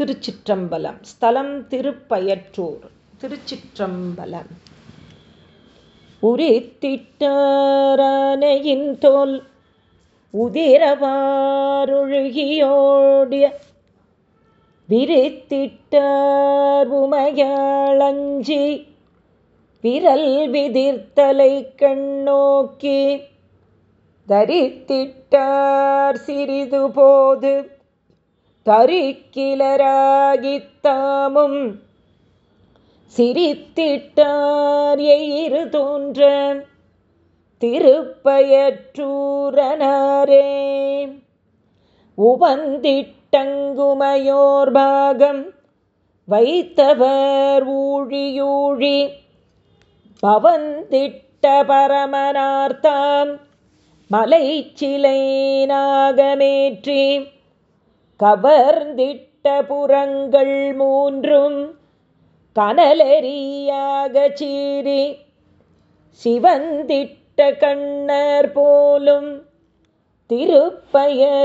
திருச்சிற்றம்பலம். ஸ்தலம் திருப்பயற்றூர். திருச்சிற்றம்பலம். உரித்திட்டாரானையின் தோல் உதிரவாருழுகியோடிய விரித்திட்டார் உமையாளஞ்சி விரல் விதிர்த்தலை கண்ணோக்கி தரித்திட்டார் சிறிது போது தரிக்கிலராகித்தாமும் சிரித்திட்டார் எயிறு தோன்ற திருப்பயற்றூரனாரே. உவந்திட்டங்குமையோர் பாகம் வைத்தவர் ஊழியூழி பவந்திட்ட பரமனார்த்தாம். மலை சிலை நாகமேற்றி கவர்ந்திட்ட புறங்கள் மூன்றும் கனலெறியாக சீறி சிவந்திட்ட கண்ணர் போலும் திருப்பயற்றூரனாரே.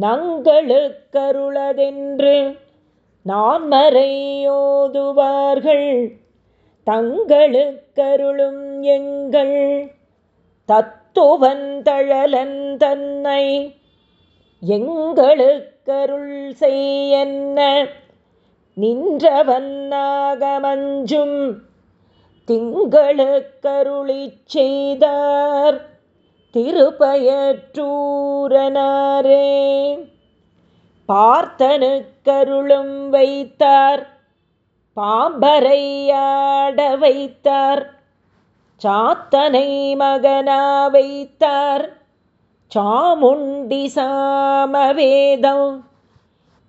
நங்களுக்கருளதென்று நான் மறையோதுவார்கள் தங்களுக்கருளும் எங்கள் தத் தத்துவந்தழலன் தன்னை எங்களுக்கருள் செய்யன்ன நின்றவன்னாகமஞ்சும் திங்களுக்கருளி செய்தார். திருப்பயற்றூரனாரே பார்த்தனுக்கருளும் வைத்தார். பாம்பரையாட வைத்தார். சாத்தனை மகனா வைத்தார். சாமுண்டி சாமவேதம்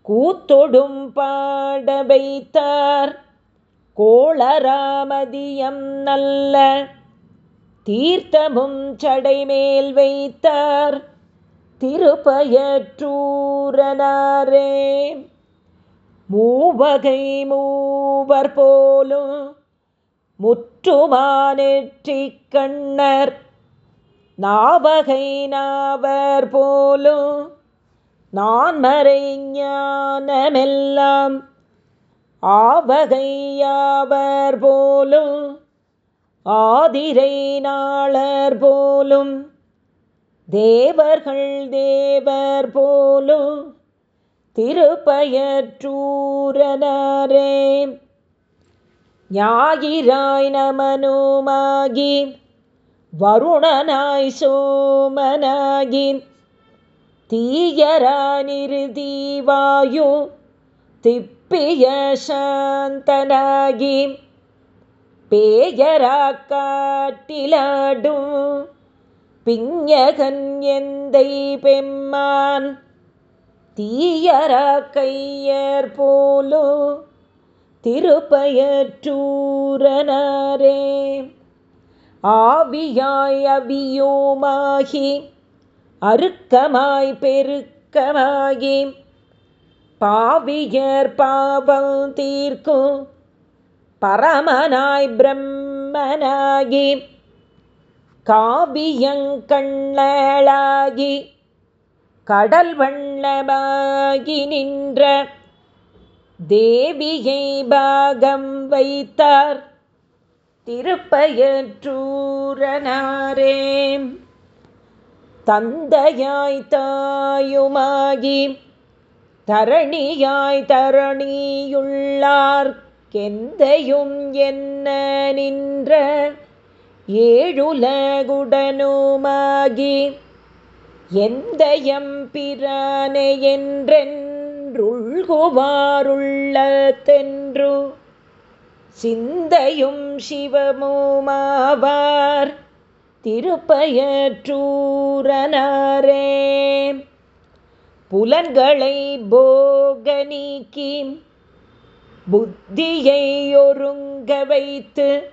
கூத்தொடும் பாட வைத்தார். கோளராமதியம் நல்ல தீர்த்தமும் சடைமேல் வைத்தார். திருப்பயற்றூரனாரே மூவகை மூவர் போலும் முற்றுமானெற்றிக் கண்ணர் நாவகை நாவர் போலும் நான் மறை ஞானமெல்லாம் ஆவகையாவர் போலும் ஆதிரை நாளர் போலும் தேவர்கள் தேவர் போலும் திருப்பயற்றூரனாரே ஞாயிறாய் நமனுமாகி வருணனாய் சோமனாகி தீயரானிருதீவாயு திப்பிய சாந்தனாகி பேயரா காட்டிலாடும் பிஞகன் எந்தை பெம்மான் தீயரா கையர் போலோ திருப்பயற்றூரனரே. ஆவியாய் அவியோமாகி அருக்கமாய் பெருக்கமாகி பாவியர் பாவம் தீர்க்கும் பரமனாய் பிரம்மனாகி காவியங்கண்ணளாகி கடல் வண்ணமாகி நின்ற தேவியை பாகம் வைத்தார். திருப்பயற்றூரனாரே தந்தையாய் தாயுமாகி தரணியாய் தரணியுள்ளார். கெந்தையும் என்ன நின்ற ஏழுலகுடனுமாகி எந்தயம் பிரானே என்றென்றுள்குவாருள்ளதென்று சிந்தையும் சிவமுமாவார் திருப்பயற்றூரனாரே. புலன்களை போக நீக்கி புத்தியை ஒருங்க வைத்து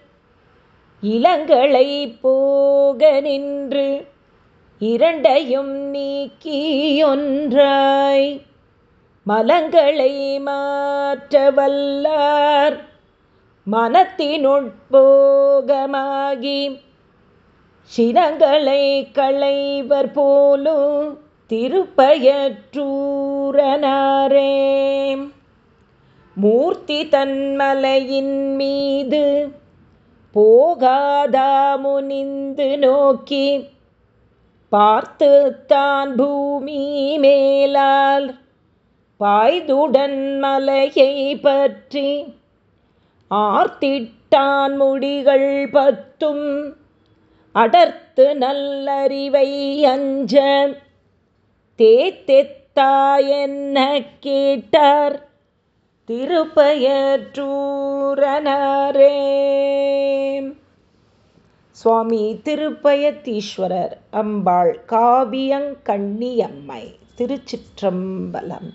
இளங்களை போக நின்று இரண்டையும் நீக்கியொன்றாய் மலங்களை மாற்றவல்லார். மனத்தினுட்போகமாகி சினங்களை களைவர் போலும் திருப்பயற்றூரனாரே. மூர்த்தி தன்மலையின் மீது போகாதாமுனிந்து நோக்கி பார்த்து தான் பூமி மேலால் பாய்துடன் மலையை பற்றி ஆர்த்திட்டான் முடிகள் பத்தும் அடர்த்து நல்லறிவை அஞ்ச தேத்தெத்தா என்ன கேட்டார் திருப்பயற்றூரனரே சுவாமி திருப்பயத்தீஸ்வரர் அம்பாள் காவியங்கண்ணியம்மை திருச்சிற்றம்பலம்.